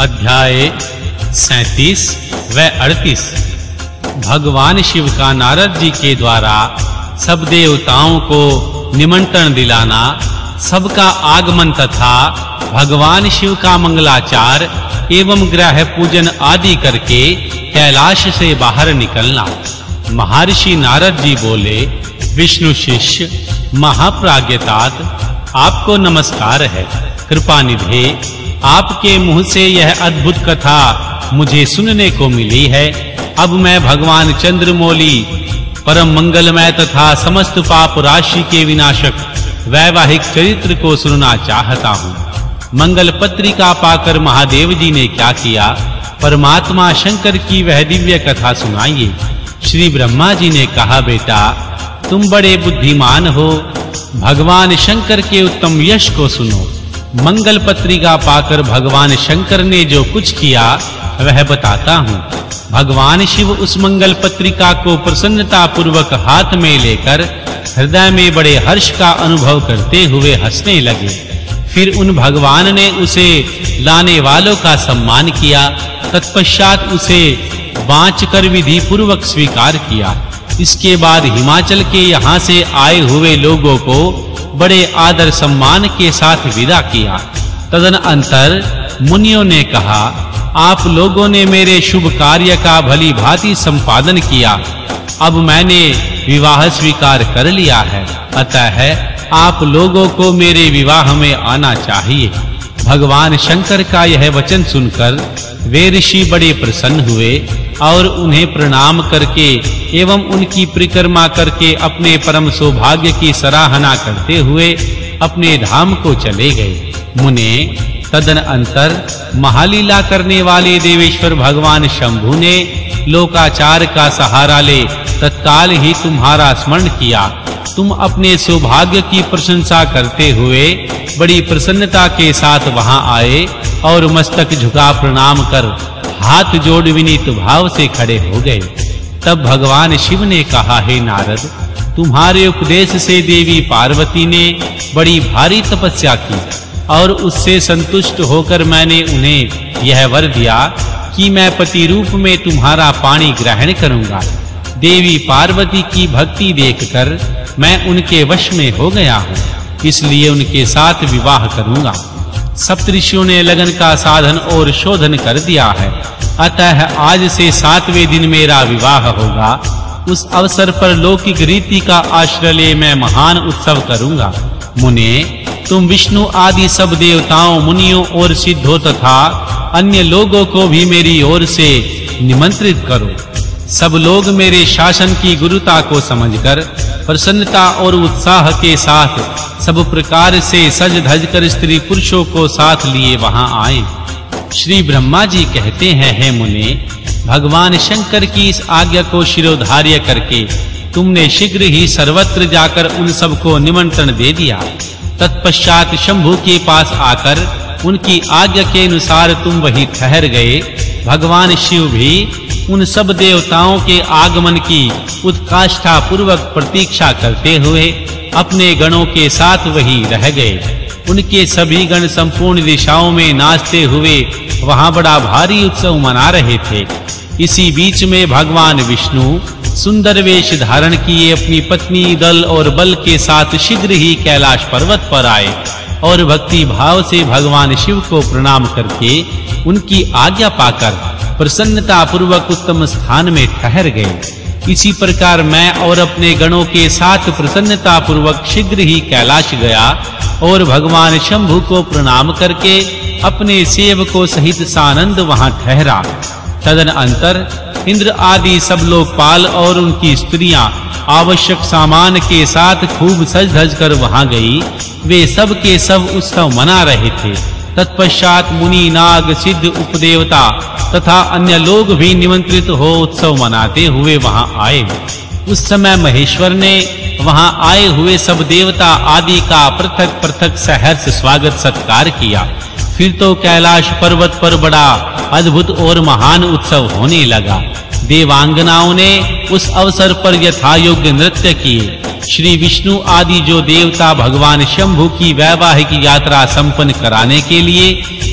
अध्याय 37 व 38 भगवान शिव का नारद जी के द्वारा सब देवताओं को निमंत्रण दिलाना, सबका आगमन तथा भगवान शिव का मंगलाचार एवं ग्रह पूजन आदि करके कैलाश से बाहर निकलना। महर्षि नारद जी बोले, विष्णु शिष्य, महाप्राज्ञतात, आपको नमस्कार है। कृपा निधे आपके मुँह से यह अद्भुत कथा मुझे सुनने को मिली है। अब मैं भगवान चंद्रमौली, परम मंगलमय तथा समस्त पाप राशि के विनाशक वैवाहिक चरित्र को सुनना चाहता हूँ। मंगल पत्रिका पाकर महादेव जी ने क्या किया? परमात्मा शंकर की वह दिव्य कथा सुनाइए। श्री ब्रह्मा जी ने कहा, बेटा, तुम बड़े बुद्धिमान हो। भगवान शंकर के उत्तम यश को सुनो। मंगल पत्रिका पाकर भगवान शंकर ने जो कुछ किया, वह बताता हूँ। भगवान शिव उस मंगल पत्रिका को प्रसन्नता पूर्वक हाथ में लेकर हृदय में बड़े हर्ष का अनुभव करते हुए हंसने लगे। फिर उन भगवान ने उसे लाने वालों का सम्मान किया, तत्पश्चात उसे बांच कर विधि पूर्वक स्वीकार किया। इसके बाद हिमाचल के यहाँ से आए हुए लोगों को बड़े आदर सम्मान के साथ विदा किया। तदन अंतर मुनियों ने कहा, आप लोगों ने मेरे शुभ कार्य का भली भांति संपादन किया। अब मैंने विवाह स्वीकार कर लिया है। अतः आप लोगों को मेरे विवाह में आना चाहिए। भगवान शंकर का यह वचन सुनकर वे ऋषि बड़े प्रसन्न हुए और उन्हें प्रणाम करके एवं उनकी परिक्रमा करके अपने परम सौभाग्य की सराहना करते हुए अपने धाम को चले गए। मुने तदन अंतर महालीला करने वाले देवेश्वर भगवान शंभु ने लोकाचार का सहारा ले, तत्काल ही तुम्हारा स्मरण किया। तुम अपने सौभाग्य की प्रशंसा करते हुए, बड़ी प्रसन्नता के साथ वहाँ आए और मस्तक झुका प्रणाम कर, हाथ जोड़ विनीत भाव से खड़े हो गए। तब भगवान शिव ने कहा, हे नारद, तुम्हारे उपदेश से देवी पार्वती ने बड़ी भारी तपस्या की और उससे संतुष्ट होकर मैंने उन्हें यह वर दिया कि मैं पति रूप में तुम्हारा पानी ग्रहण करूँगा। देवी पार्वती की भक्ति देखकर मैं उनके वश में हो गया हूँ, इसलिए उनके साथ विवाह करूँगा। सप्तऋषियों ने लगन का साधन और शोधन कर दिया है। अतः आज से सातवें दिन मेरा विवाह होगा। उस अवसर पर लौकिक रीति का आश्रय ले मैं महान उत्सव करूँगा। मुने तुम विष्णु आदि सब देवताओं, मुनियों और सिद्धों तथा अन्य लोगों को भी मेरी ओर से निमंत्रित करो। सब लोग मेरे शासन की गुरुता को समझकर, प्रसन्नता और उत्साह के साथ सब प्रकार से सज धज कर स्त्री पुरुषों को साथ लिए वहाँ आए। श्री ब्रह्मा जी कहते हैं, हे मुने, भगवान शंकर की इस आज्ञा को शिरोधार्य करके तुमने शीघ्र ही सर्वत्र जाकर उन सबको निमंत्रण दे दिया। तत्पश्चात शंभु के पास आकर उनकी आज्ञा के अनुसार तुम वहीं ठहर गए। भगवान शिव भी उन सब देवताओं के आगमन की उत्काष्ठा पूर्वक प्रतीक्षा करते हुए अपने गणों के साथ वहीं रह गए। उनके सभी गण संपूर्ण दिशाओं में नाचते हुए वहाँ बड़ा भारी उत्सव मना रहे थे। इसी बीच में भगवान विष्णु सुंदर वेश धारण किए अपनी पत्नी दल और बल के साथ शीघ्र ही कैलाश पर्वत पर आए और भक्ति भाव से भगवान शिव को प्रणाम करके उनकी आज्ञा पाकर प्रसन्नता पूर्वक उत्तम स्थान में ठहर गए। इसी प्रकार मैं और अपने गणों के साथ प्रसन्नता पूर्वक शीघ्र ही कैलाश गया और भगवान शंभु को प्रणाम करके अपने सेवकों सहित सानंद वहाँ ठहरा। तदन अंतर इंद्र आदि सब लोकपाल और उनकी स्त्रियाँ आवश्यक सामान के साथ खूब सज धज कर वहाँ गई। वे सब के सब उत्सव मना रहे थे। तत्पश्चात मुनि, नाग, सिद्ध, उपदेवता तथा अन्य लोग भी निमंत्रित हो उत्सव मनाते हुए वहाँ आए। उस समय महेश्वर ने वहाँ आए हुए सब देवता आदि का पृथक-पृथक सहर्ष स्वागत सत्कार किया। फिर तो कैलाश पर्वत पर बड़ा अद्भुत और महान उत्सव होने लगा। देवांगनाओं ने उस अवसर पर यथा योग्य नृत्य किए। श्री विष्णु आदि जो देवता भगवान शंभु की वैवाहिक यात्रा संपन्न कराने के लिए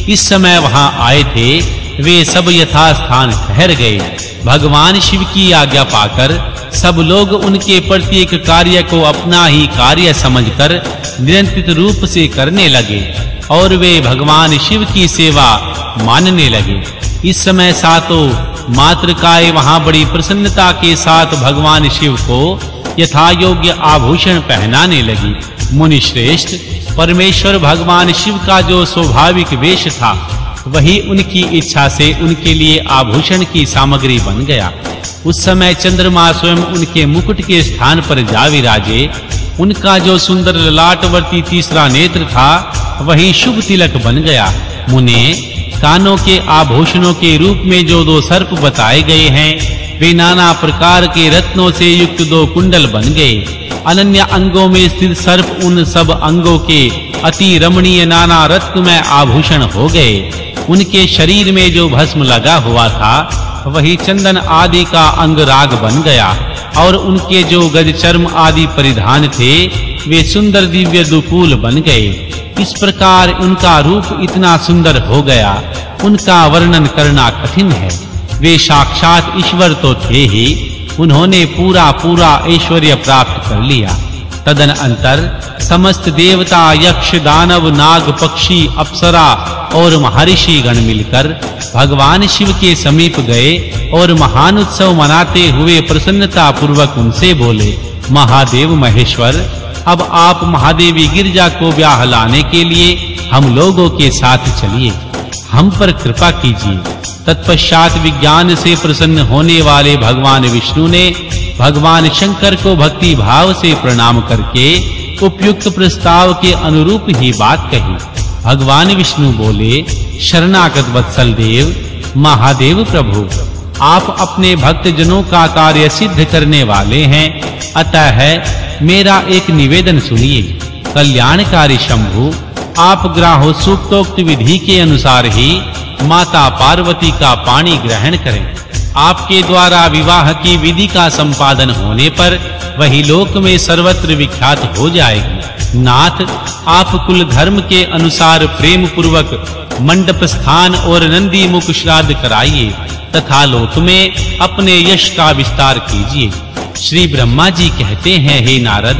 इस समय वहाँ आए थे, वे सब यथा स्थान ठहर गए। भगवान शिव की आज्ञा पाकर सब लोग उनके प्रत्येक कार्य को अपना ही कार्य समझकर निरंतर रूप से करने लगे। और वे भगवान शिव की सेवा मानने लगे। इस समय सातों मातृकाएँ वहाँ बड़ी प्रसन्नता के साथ भगवान शिव को यथा योग्य आभूषण पहनाने लगी। मुनि श्रेष्ठ परमेश्वर भगवान शिव का जो स्वाभाविक वेश था, वही उनकी इच्छा से उनके लिए आभूषण की सामग्री बन गया। उस समय चंद्रमा स्वयं उनके मुकुट के स्थान पर जा विराजे। उनका जो सुंदर ललाटवर्ती तीसरा नेत्र था वही शुभ तिलक बन गया। मुने, कानों के आभूषणों के रूप में जो दो सर्प बताए गए हैं, वे नाना प्रकार के रत्नों से युक्त दो कुंडल बन गए। अनन्य अंगों में स्थित सर्प उन सब अंगों के अति रमणीय नाना रत्नमय आभूषण हो गए। उनके शरीर में जो भस्म लगा हुआ था, वही चंदन आदि का अंग राग बन गया। और उनके जो गज चर्म आदि परिधान थे वे सुंदर दिव्य दुकूल बन गए। इस प्रकार उनका रूप इतना सुंदर हो गया। उनका वर्णन करना कठिन है। वे साक्षात ईश्वर तो थे ही। उन्होंने पूरा पूरा ऐश्वर्य प्राप्त कर लिया। तदन अंतर समस्त देवता, यक्ष, दानव, नाग, पक्षी, अप्सरा और महर्षि गण मिलकर भगवान शिव के समीप गए और महान उत्सव मनाते हुए प्रसन्नता पूर्वक उनसे बोले, महादेव महेश्वर अब आप महादेवी गिरजा को ब्याह लाने के लिए हम लोगों के साथ चलिए। हम पर कृपा कीजिए। तत्पश्चात विज्ञान से प्रसन्न होने वाले भगवान विष्णु ने भगवान शंकर को भक्ति भाव से प्रणाम करके उपयुक्त प्रस्ताव के अनुरूप ही बात कही। भगवान विष्णु बोले, शरणागत वत्सल देव, महादेव प्रभु, आप अपने भक्त जनों का कार्य सिद्ध करने वाले हैं। अतः मेरा एक निवेदन सुनिए। कल्याणकारी शंभु, आप ग्राहो सूक्तोक्त विधि के अनुसार ही माता पार्वती का पानी ग्रहण करें। आपके द्वारा विवाह की विधि का संपादन होने पर वही लोक में सर्वत्र विख्यात हो जाएगी। नाथ, आप कुल धर्म के अनुसार प्रेम पूर्वक मंडप स्थान और नंदी मुख श्राद्ध कराइए तथा लोक में अपने यश का विस्तार कीजिए। श्री ब्रह्मा जी कहते हैं, हे नारद,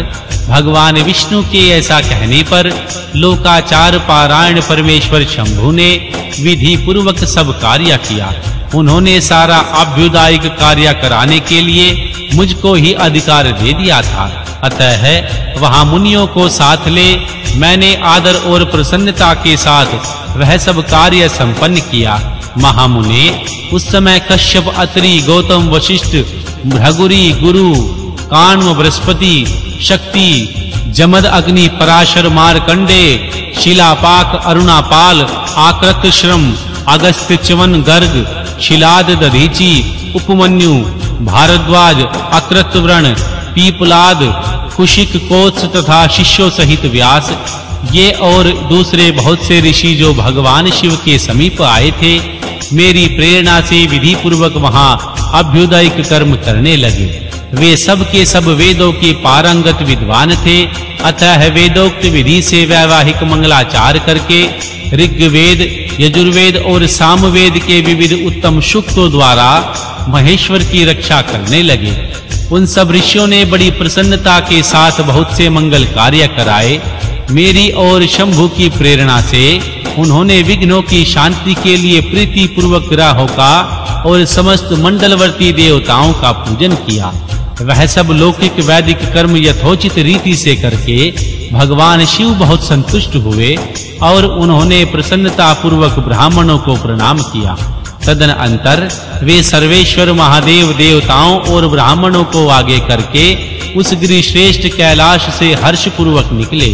भगवान विष्णु के ऐसा कहने पर लोकाचार पारायण परमेश्वर शंभु ने विधि पूर्वक सब कार्य किया। उन्होंने सारा अभ्युदायिक कार्य कराने के लिए मुझको ही अधिकार दे दिया था। अतः वहाँ मुनियों को साथ ले मैंने आदर और प्रसन्नता के साथ वह सब कार्य संपन्न किया। महामुने, उस समय कश्यप अत्रि गौतम वशिष्ठ भृगुरी, गुरु कान्व बृहस्पति, शक्ति, जमद अग्नि, पराशर, मारकंडे शिलापाक अरुणापाल, आकृत श्रम, अगस्त्य च्यवन गर्ग, शिलाद दधीची, उपमन्यु, भारद्वाज अकृतव्रण पीपलाद, कुशिक कोत्स तथा शिष्यों सहित व्यास। ये और दूसरे बहुत से ऋषि जो भगवान शिव के समीप आए थे, मेरी प्रेरणा से विधि पूर्वक वहाँ अभ्युदयिक कर्म करने लगे। वे सब के सब वेदों के पारंगत विद्वान थे। अतः वेदोक्त विधि से वैवाहिक मंगलाचार करके ऋग्वेद, यजुर्वेद और सामवेद के विविध उत्तम सूक्तों द्वारा महेश्वर की रक्षा करने लगे। उन सब ऋषियों ने बड़ी प्रसन्नता के साथ बहुत से मंगल कार्य कराए। मेरी और शंभु की प्रेरणा से उन्होंने विघ्नों की शांति के लिए प्रीति पूर्वक ग्रहों का और समस्त मंडलवर्ती देवताओं का पूजन किया। वह सब लौकिक वैदिक कर्म यथोचित रीति से करके भगवान शिव बहुत संतुष्ट हुए और उन्होंने प्रसन्नता पूर्वक ब्राह्मणों को प्रणाम किया। तदन अंतर वे सर्वेश्वर महादेव देवताओं और ब्राह्मणों को आगे करके उस गिरि श्रेष्ठ कैलाश से हर्ष पूर्वक निकले।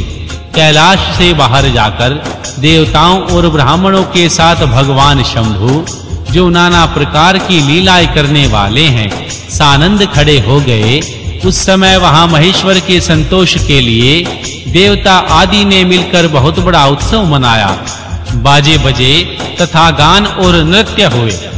कैलाश से बाहर जाकर देवताओं और ब्राह्मणों के साथ भगवान शंभु, जो नाना प्रकार की लीलाएँ करने वाले हैं, सानंद खड़े हो गए। उस समय वहाँ महेश्वर के संतोष के लिए देवता आदि ने मिलकर बहुत बड़ा उत्सव मनाया। बाजे बजे तथा गान और नृत्य हुए।